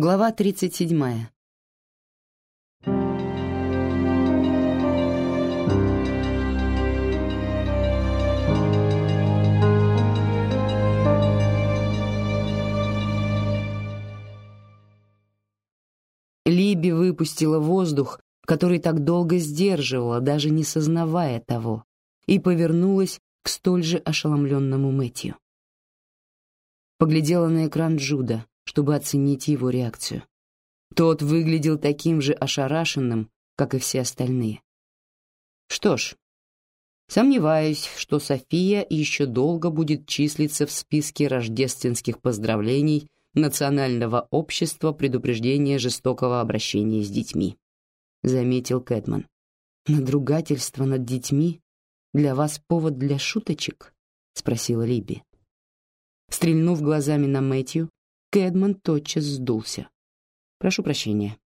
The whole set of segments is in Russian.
Глава 37. Либи выпустила воздух, который так долго сдерживала, даже не сознавая того, и повернулась к столь же ошеломленному Мэтью. Поглядела на экран Джуда, чтобы оценить его реакцию. Тот выглядел таким же ошарашенным, как и все остальные. Что ж, сомневаюсь, что София еще долго будет числиться в списке рождественских поздравлений Национального общества предупреждения жестокого обращения с детьми, заметил Кэдман. Надругательство над детьми для вас повод для шуточек? спросила Либи. Стрельнув глазами на Мэтью, Кэдман тотчас сдулся. «Прошу прощения».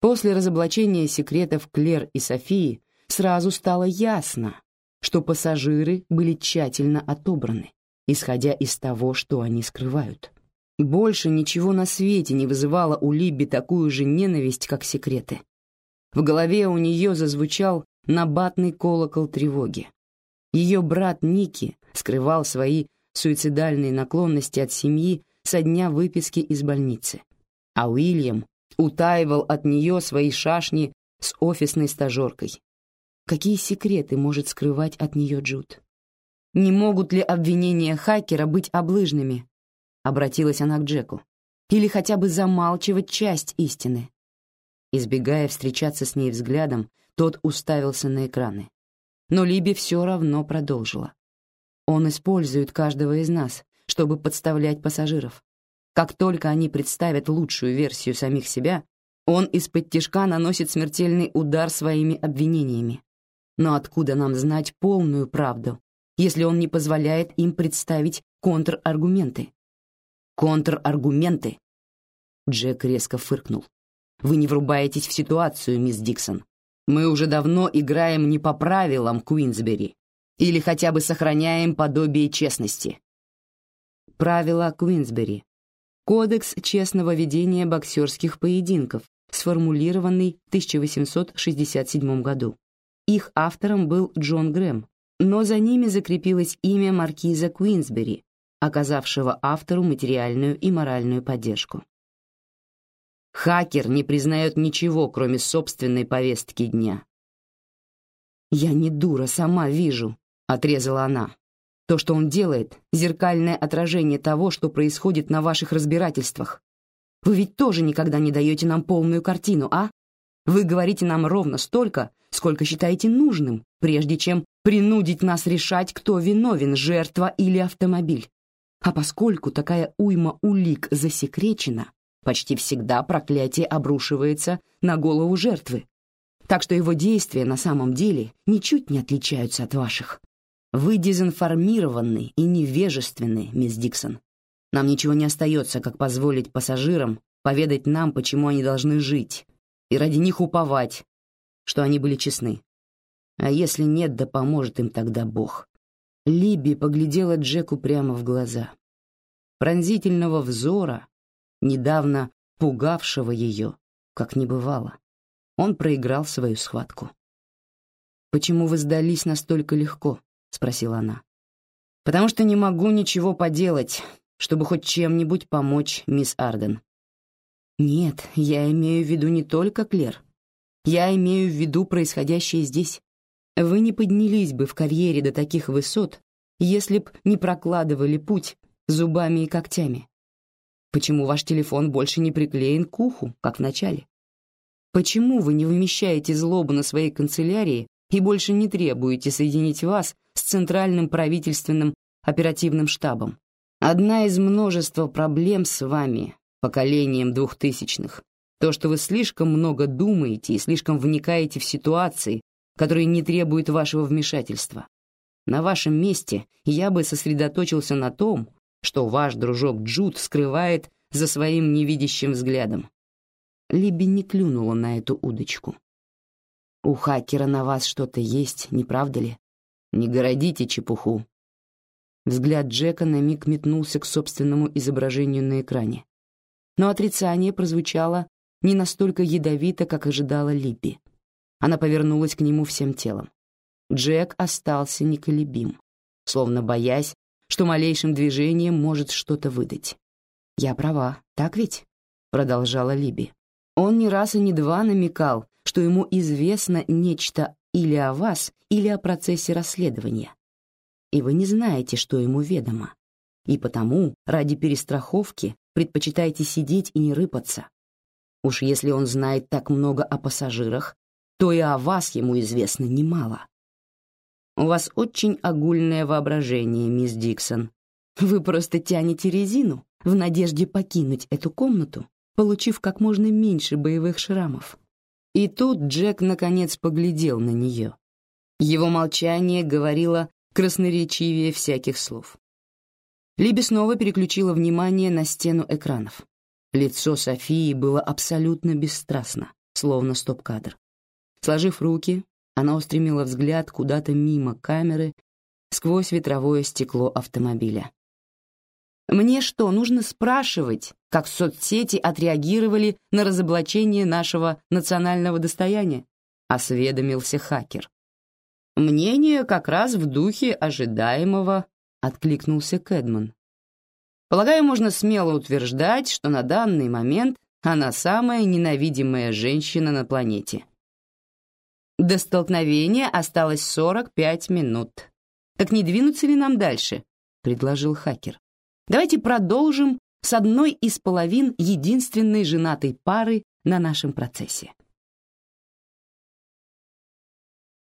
После разоблачения секретов Клер и Софии сразу стало ясно, что пассажиры были тщательно отобраны, исходя из того, что они скрывают. Больше ничего на свете не вызывало у Либби такую же ненависть, как секреты. В голове у нее зазвучал набатный колокол тревоги. Ее брат Ники скрывал свои суицидальные наклонности от семьи со дня выписки из больницы, а Уильям утаивал от нее свои шашни с офисной стажеркой. Какие секреты может скрывать от нее Джуд? Не могут ли обвинения хакера быть облыжными? Обратилась она к Джеку. Или хотя бы замалчивать часть истины? Избегая встречаться с ней взглядом, тот уставился на экраны. Но Либи все равно продолжила. Он использует каждого из нас, чтобы подставлять пассажиров. Как только они представят лучшую версию самих себя, он из-под тишка наносит смертельный удар своими обвинениями. Но откуда нам знать полную правду, если он не позволяет им представить контраргументы? Контраргументы? Джек резко фыркнул. Вы не врубаетесь в ситуацию, мисс Диксон. Мы уже давно играем не по правилам Куинсбери или хотя бы сохраняем подобие честности. Правила Куинсбери. Кодекс честного ведения боксерских поединков, сформулированный в 1867 году. Их автором был Джон Грэм, но за ними закрепилось имя маркиза Куинсбери, оказавшего автору материальную и моральную поддержку. Хакер не признает ничего, кроме собственной повестки дня. «Я не дура, сама вижу», — отрезала она. То, что он делает, зеркальное отражение того, что происходит на ваших разбирательствах. Вы ведь тоже никогда не даете нам полную картину, а? Вы говорите нам ровно столько, сколько считаете нужным, прежде чем принудить нас решать, кто виновен, жертва или автомобиль. А поскольку такая уйма улик засекречена, почти всегда проклятие обрушивается на голову жертвы. Так что его действия на самом деле ничуть не отличаются от ваших. Вы дезинформированы и невежественны, мисс Диксон. Нам ничего не остается, как позволить пассажирам поведать нам, почему они должны жить, и ради них уповать, что они были честны. А если нет, да поможет им тогда Бог. Либи поглядела Джеку прямо в глаза. Пронзительного взора, недавно пугавшего ее, как не бывало. Он проиграл свою схватку. «Почему вы сдались настолько легко?» Спросила она. Потому что не могу ничего поделать, чтобы хоть чем-нибудь помочь мисс Арден. Нет, я имею в виду не только Клер. Я имею в виду происходящее здесь. Вы не поднялись бы в карьере до таких высот, если б не прокладывали путь зубами и когтями. Почему ваш телефон больше не приклеен к уху, как в начале? Почему вы не вымещаете злобу на своей канцелярии и больше не требуете соединить вас с Центральным правительственным оперативным штабом. Одна из множества проблем с вами, поколением двухтысячных, то, что вы слишком много думаете и слишком вникаете в ситуации, которые не требуют вашего вмешательства. На вашем месте я бы сосредоточился на том, что ваш дружок Джуд скрывает за своим невидящим взглядом. Либи не клюнула на эту удочку. У хакера на вас что-то есть, не правда ли? Не городите чепуху. Взгляд Джека на миг метнулся к собственному изображению на экране. но отрицание прозвучало не настолько ядовито, как ожидала Либби. Она повернулась к нему всем телом. Джек остался неколебим, словно боясь, что малейшим движением может что-то выдать. «Я права, так ведь?» — продолжала Либи. Он не раз и не два намекал, что ему известно нечто или о вас, или о процессе расследования. И вы не знаете, что ему ведомо. И потому, ради перестраховки, предпочитаете сидеть и не рыпаться. Уж если он знает так много о пассажирах, то и о вас ему известно немало. У вас очень огульное воображение, мисс Диксон. Вы просто тянете резину в надежде покинуть эту комнату, получив как можно меньше боевых шрамов. И тут Джек наконец поглядел на нее. Его молчание говорило красноречивее всяких слов. Либи снова переключила внимание на стену экранов. Лицо Софии было абсолютно бесстрастно, словно стоп-кадр. Сложив руки, она устремила взгляд куда-то мимо камеры сквозь ветровое стекло автомобиля. Мне что, нужно спрашивать, как соцсети отреагировали на разоблачение нашего национального достояния? Осведомился хакер. Мнение как раз в духе ожидаемого, откликнулся Кэдман. Полагаю, можно смело утверждать, что на данный момент она самая ненавидимая женщина на планете. До столкновения осталось 45 минут. Так не двинуться ли нам дальше? предложил хакер. Давайте продолжим с одной из половин единственной женатой пары на нашем процессе.